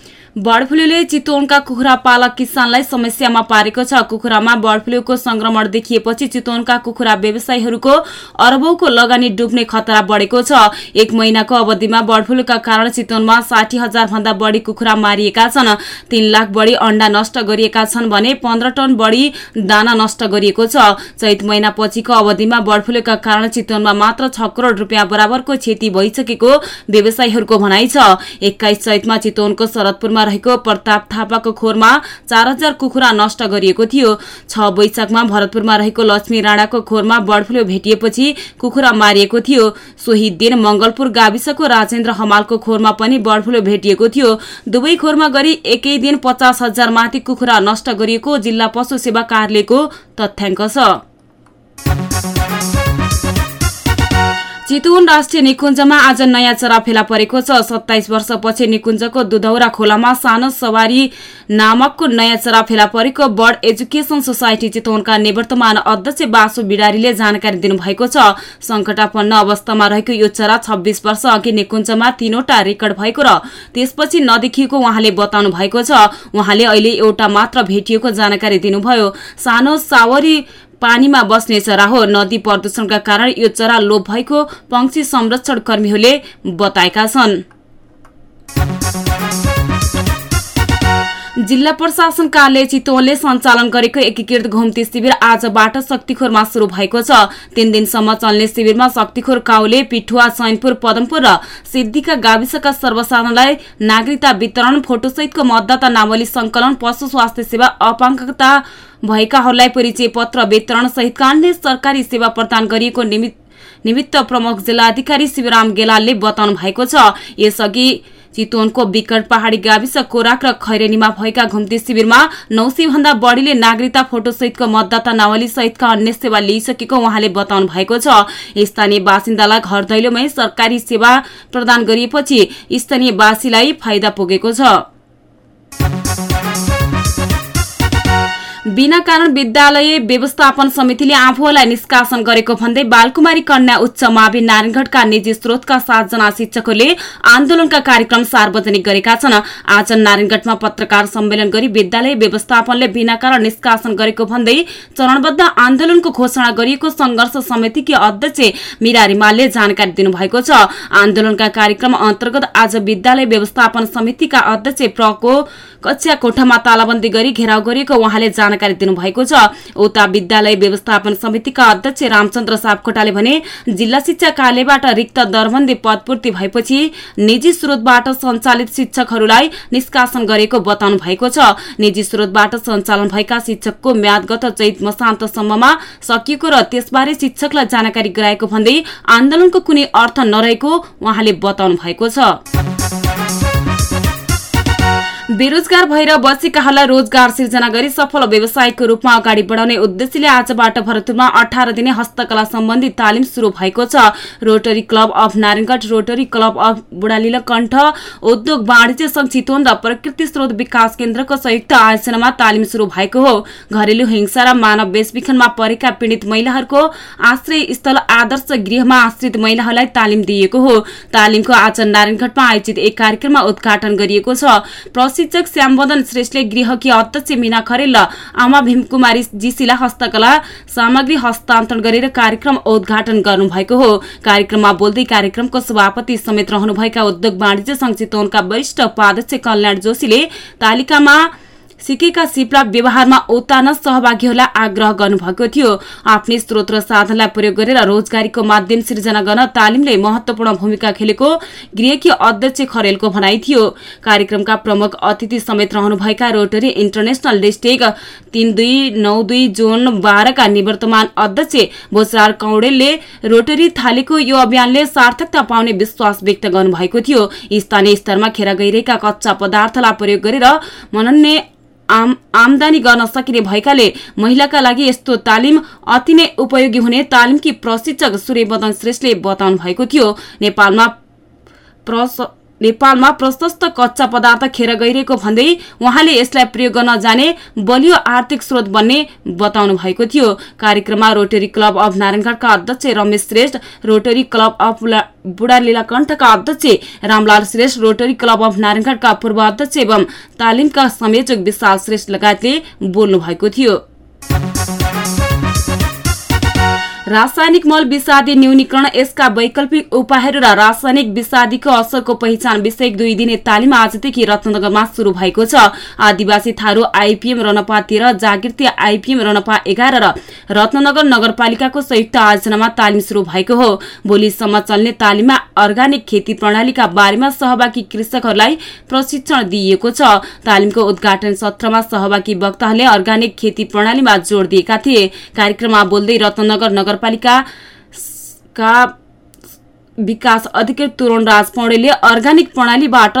बर्ड फ्लूले चितवनका कुखुरा पालक किसानलाई समस्यामा पारेको छ। कुखुरामा बर्ड फ्लूको संक्रमण देखिएपछि चितवनका कुखुरा व्यवसायीहरूको अरबौंको लगानी डुब्ने खतरा बढेको छ। एक महिनाको अवधिमा बर्ड फ्लूका कारण चितवनमा साठी हजार भन्दा बढी कुखुरा मारिएका छन्। तीन लाख बढी अण्डा नष्ट गरिएका छन् भने पन्ध्र टन बढी दाना नष्ट गरिएको छ। चैत महिना पछिको अवधिमा बर्ड फ्लूका कारण चितवनमा मात्र छ करोड़ रुपियाँ बराबरको क्षति भइसकेको व्यवसायीहरूको भनाइ छ। एक्काइस चैतमा चितवनको शरदपुरमा रहेको प्रताप थापाको खोरमा चार हजार कुखुरा नष्ट गरिएको थियो। छ वैशाखमा भरतपुरमा रहेको लक्ष्मी राणाको खोरमा बर्ड फ्लू भेटिएपछि कुखुरा मारिएको थियो। सोही दिन मंगलपुर गाविसको राजेन्द्र हमालको खोरमा पनि बर्ड फ्लू भेटिएको थियो। दुवै खोरमा गरी एकै दिन पचास हजार माथि कुखुरा नष्ट गरिएको जिल्ला पशु सेवा कार्यालयको तथ्याङ्क छ। चितवन राष्ट्रिय निकुञ्जमा आज नयाँ चरा फेला परेको छ। सत्ताइस वर्षपछि निकुञ्जको दुधौरा खोलामा सानो सवारी नामकको नयाँ चरा फेला परेको बर्ड एजुकेशन सोसाइटी चितवनका निवर्तमान अध्यक्ष बासु बिडारीले जानकारी दिनुभएको छ। संकटापन्न अवस्थामा रहेको यो चरा छब्बीस वर्ष अघि निकुञ्जमा तीनवटा रेकर्ड भएको र त्यसपछि नदेखिएको उहाँले बताउनु भएको छ। उहाँले अहिले एउटा मात्र भेटिएको जानकारी दिनुभयो। सानो सावरी पानीमा बस्ने चरा हो नदी प्रदूषणका कारण यो चरा लोप भएको पंक्षी संरक्षण कर्मीहरूले बताएका छन्। जिल्ला प्रशासन कार्यालय चितवनले सञ्चालन गरेको एकीकृत घुम्ती शिविर आजबाट शक्तिखोरमा शुरू भएको छ। तीन दिनसम्म चल्ने शिविरमा शक्तिखोर काउले पिठुवा चैनपुर पदमपुर र सिद्धिका गाविसका सर्वसाधारणलाई नागरिकता वितरण फोटोसहितको मतदाता नावली संकलन पशु स्वास्थ्य सेवा अपाङ्गता भएकाहरूलाई परिचय पत्र वितरण सहितका अन्य सरकारी सेवा प्रदान गरिएको निमित्त प्रमुख जिल्लाधिकारी शिवराम गेलालले बताउनु भएको छ। यसअघि चितवनको विकट पहाड़ी गाविस कोराक र खैरेनीमा भएका घुम्ती शिविरमा नौ भन्दा बढ़ीले नागरिकता फोटो सहितको मतदाता नावली सहितका अन्य सेवा लिइसकेको उहाँले बताउनु भएको छ। स्थानीय बासिन्दालाई घर दैलोमै सरकारी सेवा प्रदान गरिएपछि स्थानीयवासीलाई फाइदा पुगेको छ। बिना कारण विद्यालय व्यवस्थापन समितिले आफूलाई निष्कासन गरेको भन्दै बालकुमारी कन्या उच्च मावि नारायणगढका निजी स्रोतका सातजना शिक्षकहरूले आन्दोलनका कार्यक्रम सार्वजनिक गरेका छन्। आज नारायणगढमा पत्रकार सम्मेलन गरी विद्यालय व्यवस्थापनले बिना कारण निष्कासन गरेको भन्दै चरणबद्ध आन्दोलनको घोषणा गरिएको संघर्ष समितिकी अध्यक्ष मीरा रिमालले जानकारी दिनुभएको छ। आन्दोलनका कार्यक्रम अन्तर्गत आज विद्यालय व्यवस्थापन समितिका अध्यक्ष प्रको कक्षा कोठामा तालाबन्दी गरी घेराउ गरिएको उहाँले जानकारी दिनुभएको छ। उता विद्यालय व्यवस्थापन समितिका अध्यक्ष रामचन्द्र सापकोटाले भने जिल्ला शिक्षा कार्यालयबाट रिक्त दरबन्दी पदपूर्ति भएपछि निजी स्रोतबाट सञ्चालित शिक्षकहरूलाई निष्कासन गरेको बताउनु भएको छ। निजी स्रोतबाट सञ्चालन भएका शिक्षकको म्यादगत चैत मसान्तसम्ममा सकिएको र त्यसबारे शिक्षकलाई जानकारी गराएको भन्दै आन्दोलनको कुनै अर्थ नरहेको उहाँले बताउनु भएको छ। बेरोजगार भएर बसेकाहरूलाई रोजगार सिर्जना गरी सफल व्यवसायको रूपमा अगाडि बढाउने उद्देश्यले आजबाट भरतपुरमा अठार दिने हस्तकला सम्बन्धी तालिम शुरू भएको छ। Rotary club of Narayangarh Rotary club of Budhanilkantha उद्योग वाणिज्य संघ चितवन र प्रकृति स्रोत विकास केन्द्रको संयुक्त आयोजनामा तालिम शुरू भएको हो। घरेलु हिंसा र मानव बेचबिखनमा परेका पीड़ित महिलाहरूको आश्रय स्थल आदर्श गृहमा आश्रित महिलाहरूलाई तालिम दिइएको हो। तालिमको आज नारायणगढमा आयोजित एक कार्यक्रममा उद्घाटन गरिएको छ। प्रशिक्षक श्यामवदन श्रेष्ठले गृहकी अध्यक्ष मिना खरेल आमा भीमकुमारी जीसीलाई हस्तकला सामग्री हस्तान्तरण गरेर कार्यक्रम उद्घाटन गर्नुभएको हो। कार्यक्रममा बोल्दै कार्यक्रमको सभापति समेत रहनुभएका उद्योग वाणिज्य संघ चितवनका वरिष्ठ उपाध्यक्ष कल्याण जोशीले तालिकामा सिकेका सिप्रा व्यवहारमा ओतान सहभागीहरूलाई आग्रह गर्नुभएको थियो। आफ्नै स्रोत र साधनलाई प्रयोग गरेर रोजगारीको माध्यम सिर्जना गर्न तालिमले महत्वपूर्ण भूमिका खेलेको गृहकी अध्यक्ष खरेलको भनाइ थियो। कार्यक्रमका प्रमुख अतिथि समेत रहनुभएका रोटरी इन्टरनेशनल डिस्ट्रिक्ट तीन दुई नौ दुई जोन बाह्रका निवर्तमान अध्यक्ष भोजरार कौडेलले रोटरी थालेको यो अभियानले सार्थकता पाउने विश्वास व्यक्त गर्नुभएको थियो। स्थानीय स्तरमा खेर गइरहेका कच्चा पदार्थलाई प्रयोग गरेर मनन्ने आम आमदानी गर्न सकिने भएकाले महिलाका लागि यस्तो तालिम अति नै उपयोगी हुने तालिमकी प्रशिक्षक सूर्यवर्धन श्रेष्ठले बताउनु भएको थियो। नेपालमा नेपालमा प्रशस्त कच्चा पदार्थ खेर गइरहेको भन्दै उहाँले यसलाई प्रयोग गर्न जाने बलियो आर्थिक स्रोत बन्ने बताउनु भएको थियो। कार्यक्रममा रोटरी क्लब अफ नारायणगढका अध्यक्ष Ramesh Shrestha Rotary club of बुढालीला कण्ठका अध्यक्ष Ramlal Shrestha Rotary club of नारायणगढका पूर्व अध्यक्ष एवं तालिमका संयोजक विशाल श्रेष्ठ लगायतले बोल्नु भएको थियो। रासायनिक मल विषादी न्यूनीकरण यसका वैकल्पिक उपायहरू र रासायनिक विषादीको असरको पहिचान विषय दुई दिने तालिम आजदेखि रत्नगरमा शुरू भएको छ। आदिवासी थारू आइपिएम रनपा तेह्र जागृति आइपिएम रनपा एघार र रत्नगर नगरपालिकाको संयुक्त आयोजनामा तालिम शुरू भएको हो। भोलिसम्म चल्ने तालिममा अर्ग्यानिक खेती प्रणालीका बारेमा सहभागी कृषकहरूलाई प्रशिक्षण दिइएको छ। तालिमको उद्घाटन सत्रमा सहभागी वक्ताहरूले अर्ग्यानिक खेती प्रणालीमा जोड़ दिएका थिए। कार्यक्रममा बोल्दै रत्नगर नगर नगरपालिकाका विकास अधिकृत तुरण राज पौडेलले अर्ग्यानिक प्रणालीबाट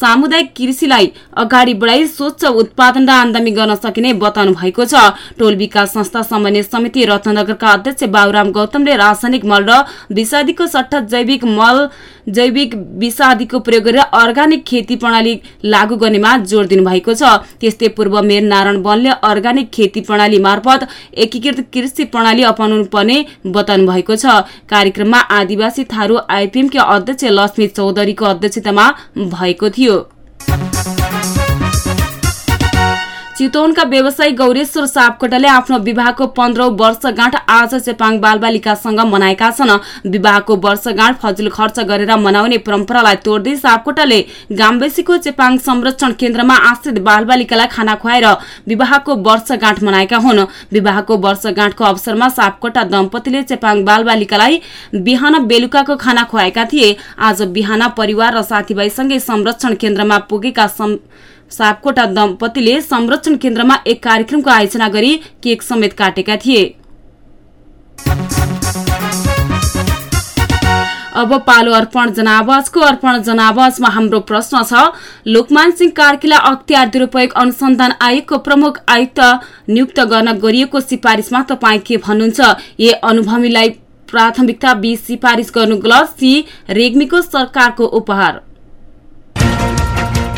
सामुदायिक कृषिलाई अगाडि बढाई स्वच्छ उत्पादन र आमदामी गर्न सकिने बताउनु भएको छ। टोल विकास संस्था समन्वय समिति रत्नगरका अध्यक्ष बाबुराम गौतमले रासायनिक मल र विषादीको सट्टा जैविक मल जैविक विषादीको प्रयोग गरेर अर्ग्यानिक खेती प्रणाली लागू गर्नेमा जोड़ दिनुभएको छ। त्यस्तै पूर्व मेयर नारायण वनले अर्ग्यानिक खेती प्रणाली मार्फत एकीकृत कृषि प्रणाली अपनाउनु पर्ने बताउनु भएको छ। कार्यक्रममा आदिवासी थारू आइपिएमका अध्यक्ष लक्ष्मी चौधरीको अध्यक्षतामा भएको थियो। yuk. चितवनका व्यवसायी गौरेश्वर सापकोटाले आफ्नो विवाहको पन्ध्रौं वर्षगाँठ आज चेपाङ बालबालिकासँग मनाएका छन्। विवाहको वर्षगाँठ फजुल खर्च गरेर मनाउने परम्परालाई तोड्दै सापकोटाले गाम्बेसीको चेपाङ संरक्षण केन्द्रमा आश्रित बालबालिकालाई खाना खुवाएर विवाहको वर्षगाँठ मनाएका हुन्। विवाहको वर्षगाँठको अवसरमा सापकोटा दम्पतिले चेपाङ बालबालिकालाई बिहान बेलुकाको खाना खुवाएका थिए। आज बिहान परिवार र साथीभाइसँगै संरक्षण केन्द्रमा पुगेका सापकोटा दम्पतिले संरक्षण केन्द्रमा एक कार्यक्रमको आयोजना गरी केक समेत काटेका थिए। अब पालो अर्पण जनावाजको अर्पण जनावाजमा हाम्रो प्रश्न छ लोकमान सिंह कार्कीलाई अख्तियार दुरूपयोग अनुसन्धान आयोगको प्रमुख आयुक्त नियुक्त गर्न गरिएको सिफारिसमा तपाईँ के भन्नुहुन्छ? ए अनुभवीलाई प्राथमिकता बी सिफारिस गर्नु सी रेग्मीको सरकारको उपहार।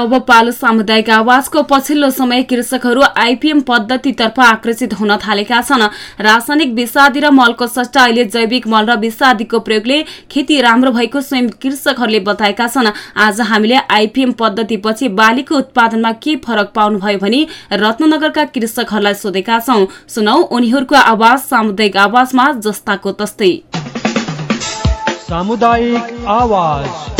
अब पालो सामुदायिक आवाजको पछिल्लो समय कृषकहरू आइपिएम पद्धतितर्फ आकर्षित हुन थालेका छन्। रासायनिक विषादी र मलको सट्टा अहिले जैविक मल र विषादीको प्रयोगले खेती राम्रो भएको स्वयं कृषकहरूले बताएका छन्। आज हामीले आइपिएम पद्धतिपछि बालीको उत्पादनमा के फरक पाउनुभयो भनी रत्नगरका कृषकहरूलाई सोधेका छौं। सुनौ उनीहरूको आवाज सामुदायिक आवाजमा जस्ताको तस्तै। सामुदायिक आवाज।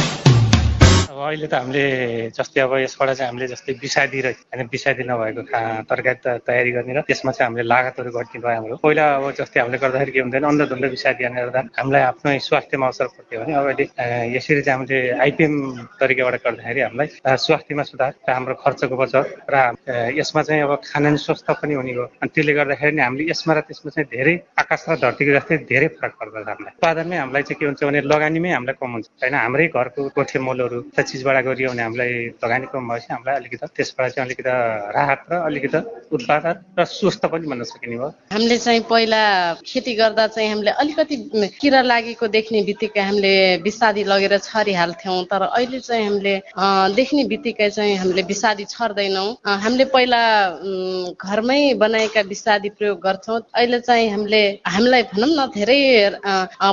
अहिले त हामीले जस्तै अब यसबाट चाहिँ हामीले जस्तै विषादी र होइन विषादी नभएको खा तरकारी तयारी गर्ने र त्यसमा चाहिँ हामीले लागतहरू घट्ने भयो हाम्रो पहिला अब जस्तै हामीले गर्दाखेरि के हुन्थेन अन्धधुन्द विषादी हाल्ने गर्दा हामीलाई आफ्नै स्वास्थ्यमा असर पर्थ्यो भने अब अहिले यसरी चाहिँ हामीले आइपिएम तरिकाबाट गर्दाखेरि हामीलाई स्वास्थ्यमा सुधार र हाम्रो खर्चको बचत र यसमा चाहिँ अब खाना स्वस्थ पनि हुने हो। अनि त्यसले गर्दाखेरि नि हामीले यसमा र त्यसमा चाहिँ धेरै आकाश र धरतीको जस्तै धेरै फरक पर्दछ हामीलाई। उत्पादनमै हामीलाई चाहिँ के हुन्छ भने लगानीमै हामीलाई कम हुन्छ। होइन हाम्रै घरको कोठे मलहरू चिजबाट गरियो भने हामीलाई लगानी कम भएपछि हामीलाई अलिकति त्यसबाट चाहिँ अलिकति राहत र अलिकति उत्पादन र स्वस्थ पनि भन्न सकिने भयो हामीले चाहिँ पहिला खेती गर्दा चाहिँ हामीले अलिकति किरा लागेको देख्ने बित्तिकै हामीले विषादी लगेर छरिहाल्थ्यौँ तर अहिले चाहिँ हामीले देख्ने बित्तिकै चाहिँ हामीले विषादी छर्दैनौँ। हामीले पहिला घरमै बनाएका विषादी प्रयोग गर्छौँ अहिले चाहिँ हामीले हामीलाई भनौँ न धेरै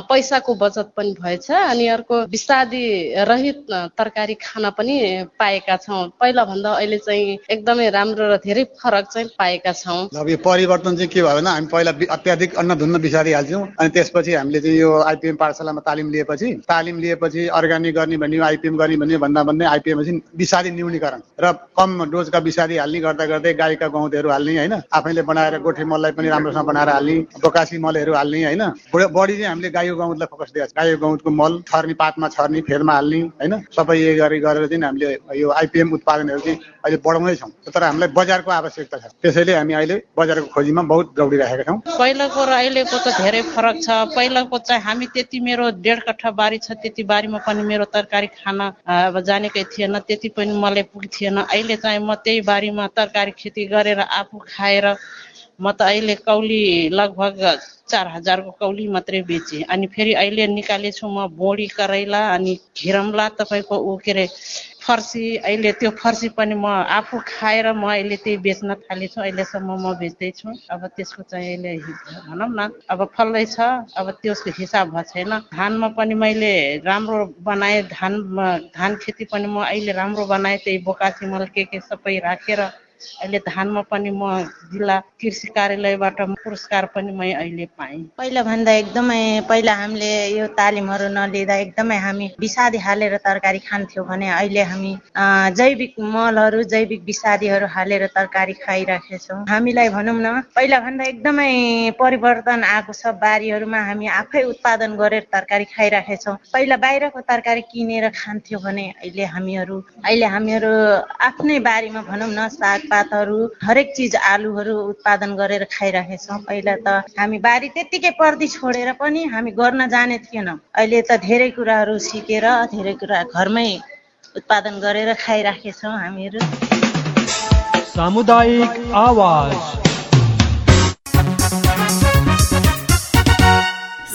पैसाको बचत पनि भएछ अनि अर्को विषादी रहित तरकारी खान पनि पाएका छौँ। पहिला भन्दा अहिले चाहिँ एकदमै राम्रो र धेरै फरक चाहिँ पाएका छौँ। अब यो परिवर्तन चाहिँ के भयो भने हामी पहिला अत्याधिक अन्नधुन्न बिसारी हाल्थ्यौँ अनि त्यसपछि हामीले चाहिँ यो आइपिएम पाठशालामा तालिम लिएपछि तालिम लिएपछि अर्ग्यानिक गर्ने भन्यो आइपिएम गर्ने भन्यो भन्दा भन्दै आइपिएम चाहिँ विषादी न्यूनीकरण र कम डोजका विषादी हाल्ने गर्दा गर्दै गाईका गहुँतहरू हाल्ने होइन? आफैले बनाएर गोठे मललाई पनि राम्रोसँग बनाएर हाल्ने बोकासी मलहरू हाल्ने होइन? बढी चाहिँ हामीले गाईको गहुँतलाई फोकस दिएको छ। गाईको गहुँतको मल छर्ने पातमा छर्ने फेदमा हाल्ने होइन? सबै गरी गरेर चाहिँ हामीले यो आइपिएम उत्पादनहरू चाहिँ अहिले बढाउँदैछौँ। तर हामीलाई बजारको आवश्यकता छ। त्यसैले हामी अहिले बजारको खोजीमा बहुत दौडिरहेका छौँ। पहिलाको र अहिलेको त धेरै फरक छ। पहिलाको चाहिँ हामी त्यति मेरो डेढ कट्ठा बारी छ त्यति बारीमा पनि मेरो तरकारी खान अब जानेकै थिएन त्यति पनि मलाई पुग्थेन। अहिले चाहिँ म त्यही बारीमा तरकारी खेती गरेर आफू खाएर म त अहिले कौली लगभग चार हजारको कौली मात्रै बेचेँ। अनि फेरि अहिले निकालेछु म बोडी करैला अनि घिरम्ला तपाईँको ऊ के अरे फर्सी अहिले त्यो फर्सी पनि म आफू खाएर म अहिले त्यही बेच्न थालेछु। अहिलेसम्म म बेच्दैछु। अब त्यसको चाहिँ अहिले भनौँ न अब फल्दैछ अब त्यसको हिसाब भएको छैन। धानमा पनि मैले राम्रो बनाएँ धान धान खेती पनि म अहिले राम्रो बनाएँ। त्यही बोकासी मल के के सबै राखेर अहिले धानमा पनि म जिल्ला कृषि कार्यालयबाट पुरस्कार पनि म अहिले पाएँ। पहिला भन्दा एकदमै पहिला हामीले यो तालिमहरू नलिँदा एकदमै हामी विषादी हालेर तरकारी खान्थ्यौँ भने अहिले हामी जैविक मलहरू जैविक विषादीहरू हालेर तरकारी खाइराखेछौँ हामीलाई भनौँ न पहिला भन्दा एकदमै परिवर्तन आएको छ बारीहरूमा हामी आफै उत्पादन गरेर तरकारी खाइराखेछौँ पहिला बाहिरको तरकारी किनेर खान्थ्यौँ भने अहिले हामीहरू अहिले हामीहरू आफ्नै बारीमा भनौँ न सागपातहरू हरेक चिज आलुहरू उत्पादन गरेर खाइराखेछौँ पहिला त हामी बारी त्यत्तिकै पर्दी छोडेर पनि हामी गर्न जाने थिएनौँ। अहिले त धेरै कुराहरू सिकेर धेरै कुरा घरमै उत्पादन गरेर खाइराखेछौँ हामीहरू। सामुदायिक आवाज।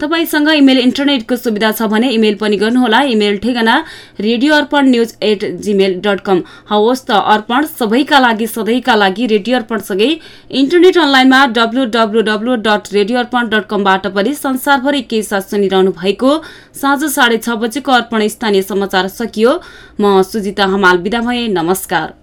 तपाईँसँग इमेल इन्टरनेटको सुविधा छ भने इमेल पनि गर्नुहोला। इमेल ठेगाना radio Arpan news at Gmail dot com हवस् त अर्पण सबैका लागि सधैँका लागि रेडियो अर्पणसँगै इन्टरनेट अनलाइनमा W W W dot radio Arpan dot कमबाट पनि संसारभरि के साथ सुनिरहनु भएको साँझ साढे छ बजेको अर्पण स्थानीय समाचार सकियो। म सुजिता हमाल बिदा भए नमस्कार।